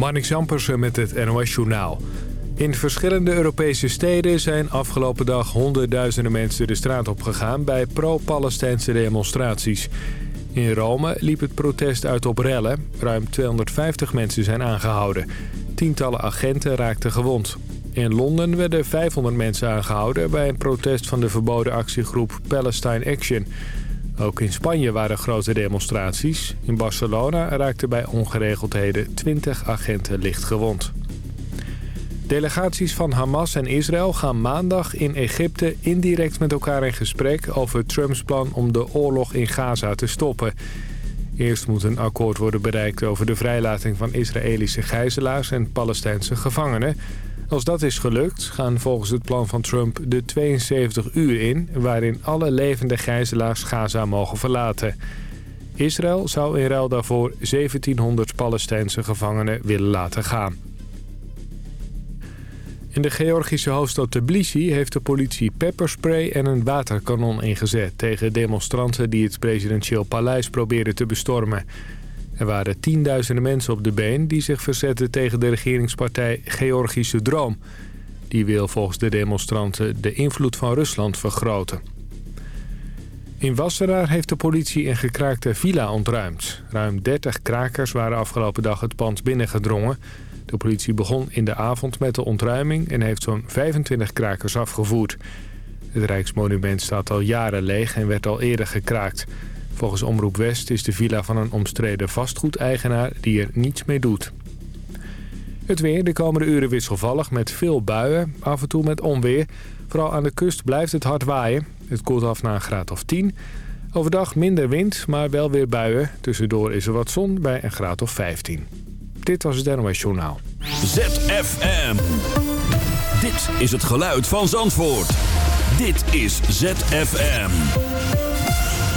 Marnix Jampersen met het NOS Journaal. In verschillende Europese steden zijn afgelopen dag honderdduizenden mensen de straat op gegaan bij pro-Palestijnse demonstraties. In Rome liep het protest uit op rellen. Ruim 250 mensen zijn aangehouden. Tientallen agenten raakten gewond. In Londen werden 500 mensen aangehouden bij een protest van de verboden actiegroep Palestine Action. Ook in Spanje waren grote demonstraties. In Barcelona raakten bij ongeregeldheden 20 agenten licht gewond. Delegaties van Hamas en Israël gaan maandag in Egypte indirect met elkaar in gesprek over Trumps plan om de oorlog in Gaza te stoppen. Eerst moet een akkoord worden bereikt over de vrijlating van Israëlische gijzelaars en Palestijnse gevangenen. Als dat is gelukt gaan volgens het plan van Trump de 72 uur in... waarin alle levende gijzelaars Gaza mogen verlaten. Israël zou in ruil daarvoor 1700 Palestijnse gevangenen willen laten gaan. In de Georgische hoofdstad Tbilisi heeft de politie pepperspray en een waterkanon ingezet... tegen demonstranten die het presidentieel paleis probeerden te bestormen. Er waren tienduizenden mensen op de been die zich verzetten tegen de regeringspartij Georgische Droom. Die wil volgens de demonstranten de invloed van Rusland vergroten. In Wasseraar heeft de politie een gekraakte villa ontruimd. Ruim 30 krakers waren afgelopen dag het pand binnengedrongen. De politie begon in de avond met de ontruiming en heeft zo'n 25 krakers afgevoerd. Het Rijksmonument staat al jaren leeg en werd al eerder gekraakt. Volgens Omroep West is de villa van een omstreden vastgoedeigenaar die er niets mee doet. Het weer de komende uren wisselvallig met veel buien, af en toe met onweer. Vooral aan de kust blijft het hard waaien. Het koelt af naar een graad of 10. Overdag minder wind, maar wel weer buien. Tussendoor is er wat zon bij een graad of 15. Dit was het NOS Journaal. ZFM. Dit is het geluid van Zandvoort. Dit is ZFM.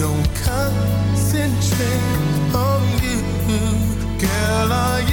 don't concentrate on you, girl. I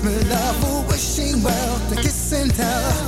Christmas love for wishing well to kiss and tell.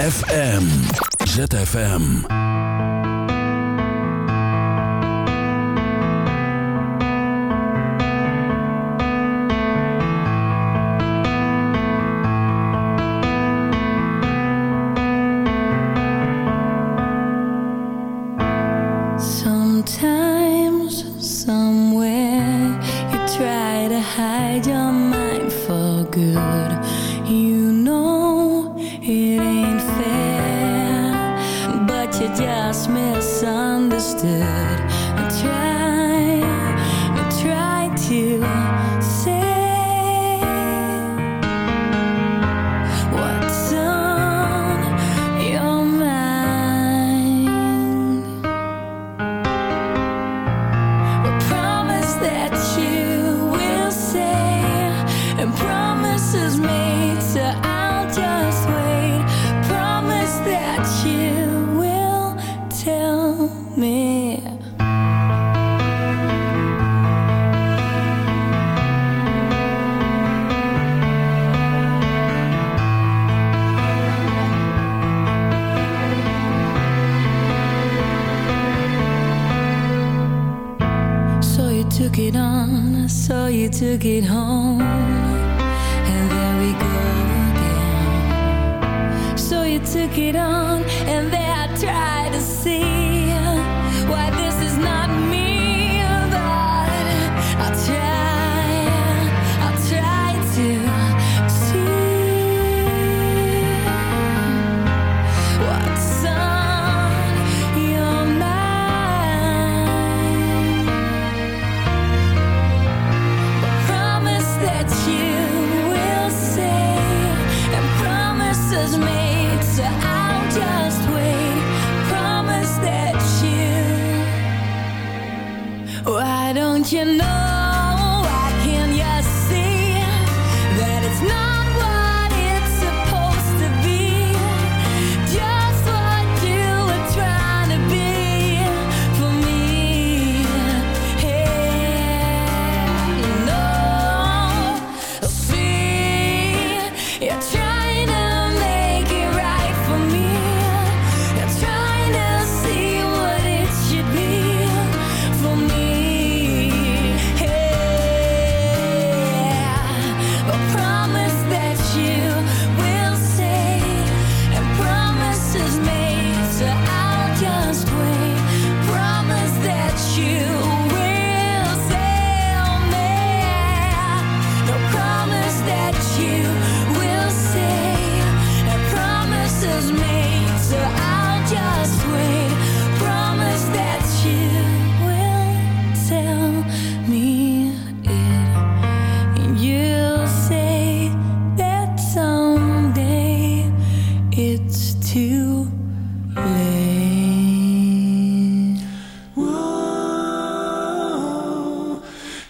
ZFM. ZFM. took it on and there I tried to see.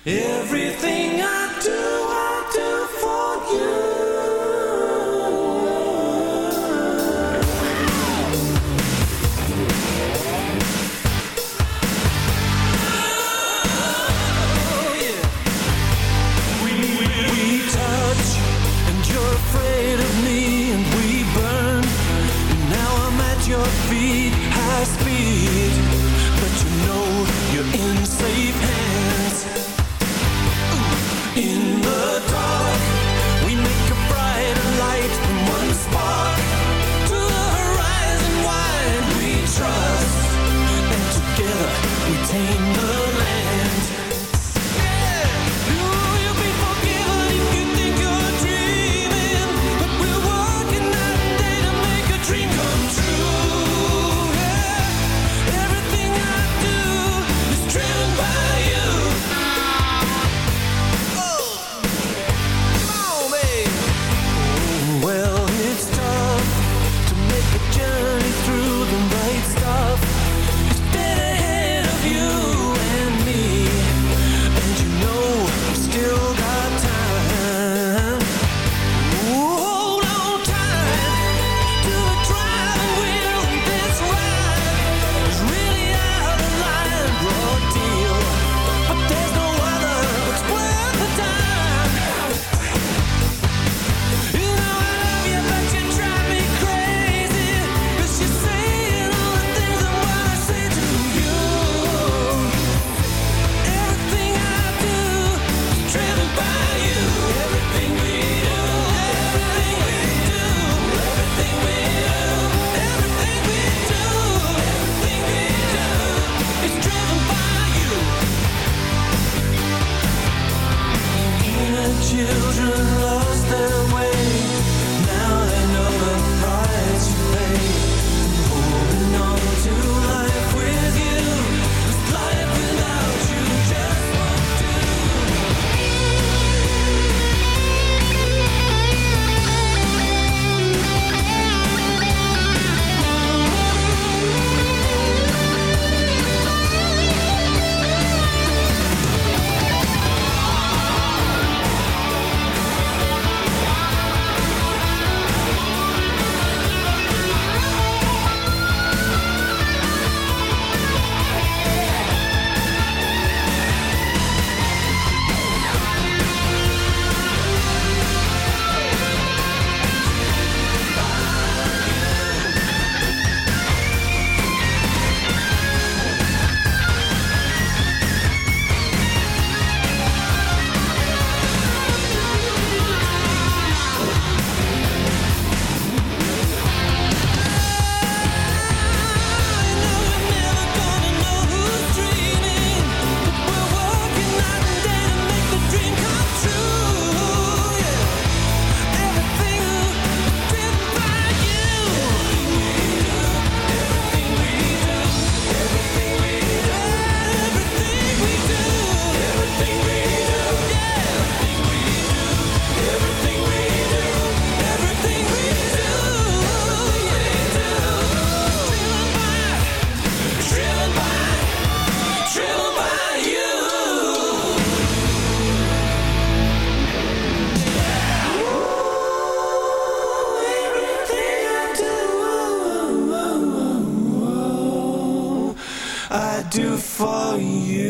Everything I you.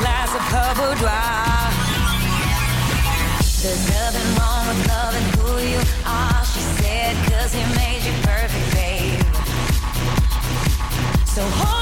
Glass of her boudoir. There's nothing wrong with loving who you are, she said, cause he made you perfect, babe. So hold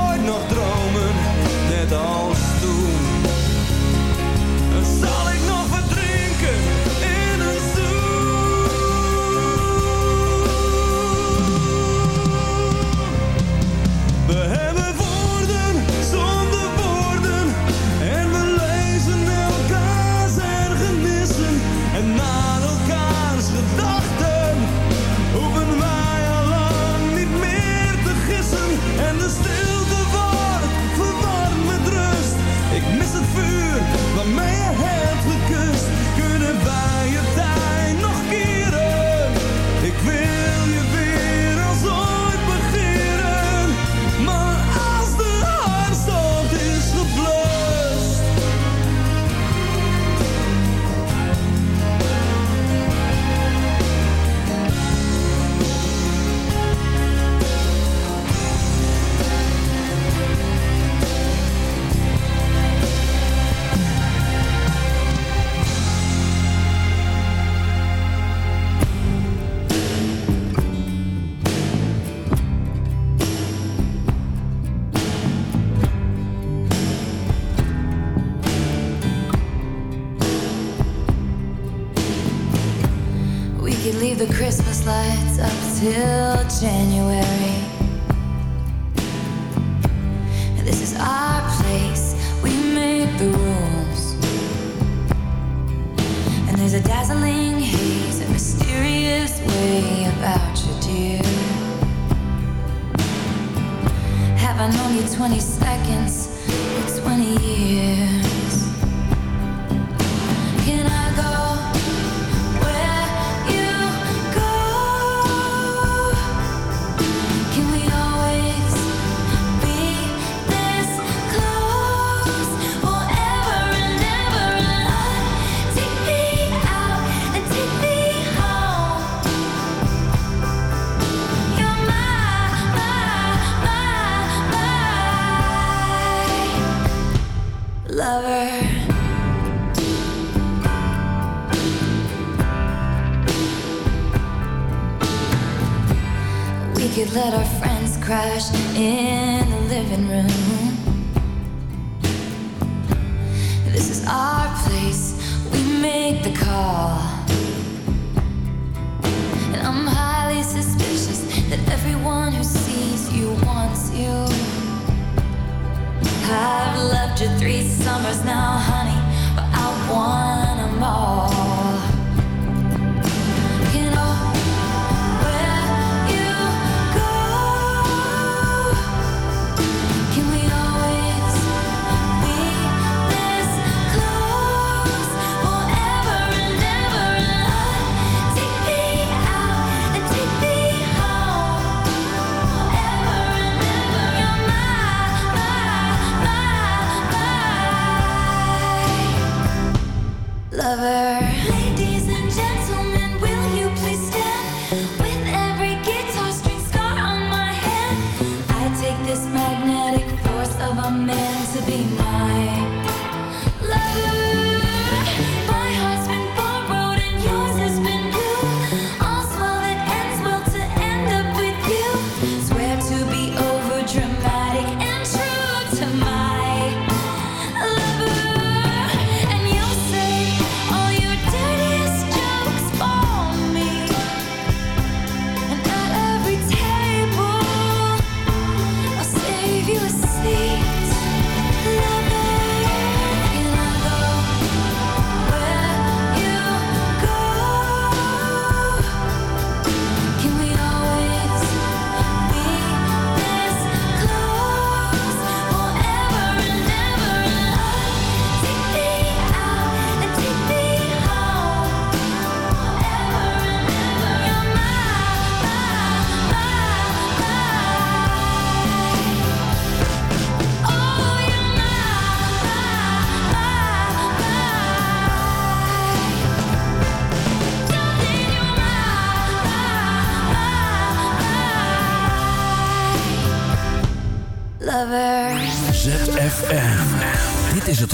nog dromen, net als summers now,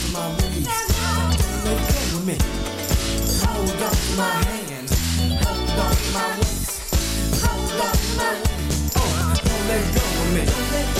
to my knees. let go of me. Hold on to my hands. Hold on to my waist. Hold on to my waist. Oh, don't let go of me.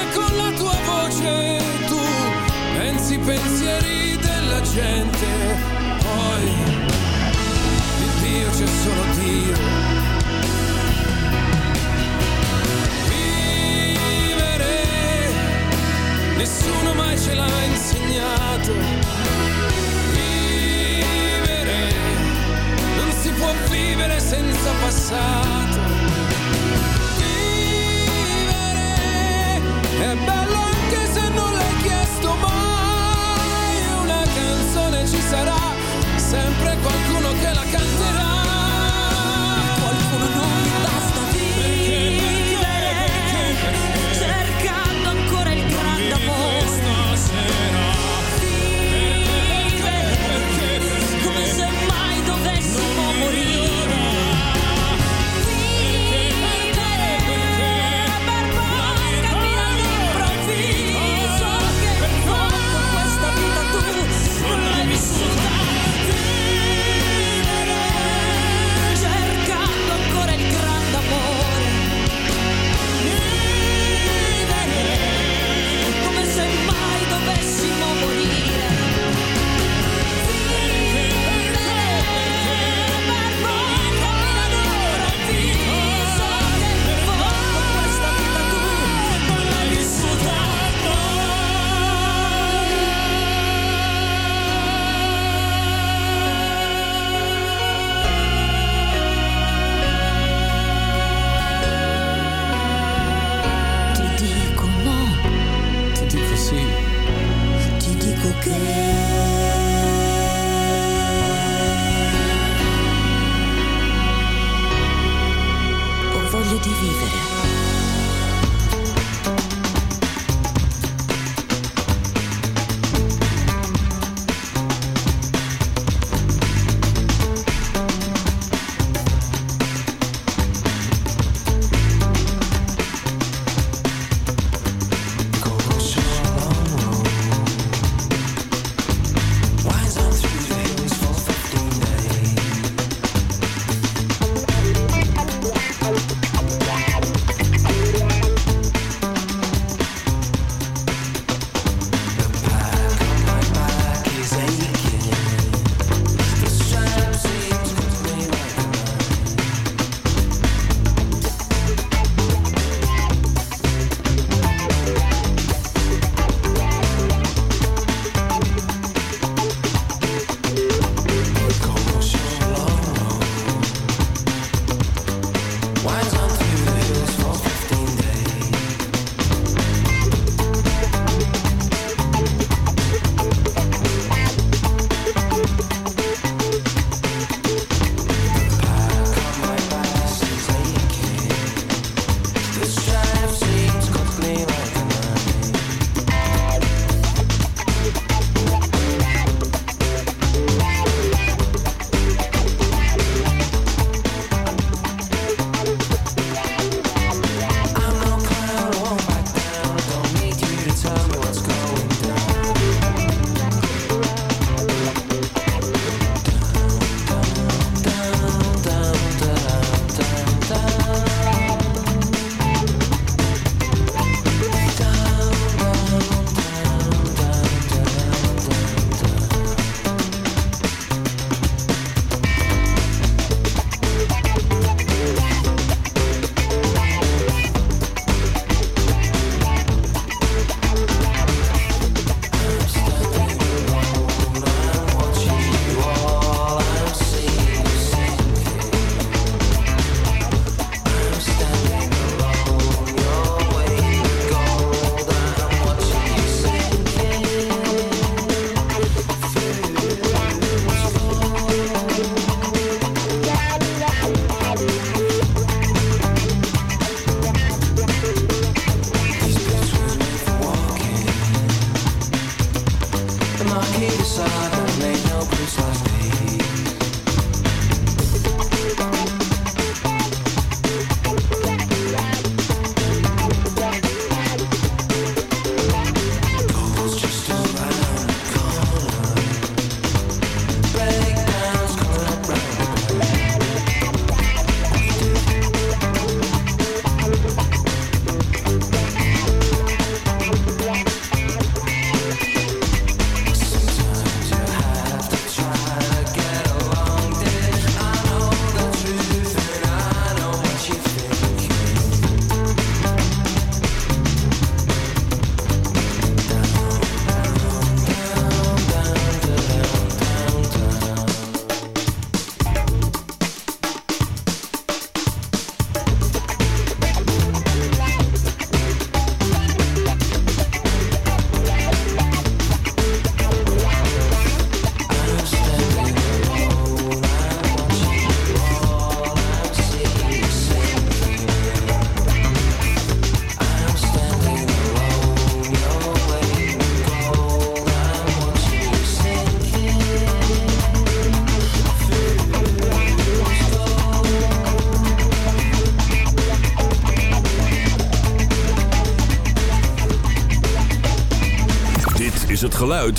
i pensieri della gente, poi di Dio c'è solo Dio nessuno mai ce l'ha insegnato. Vivere, non si può vivere senza passato. Vivere, è bello qualcuno che la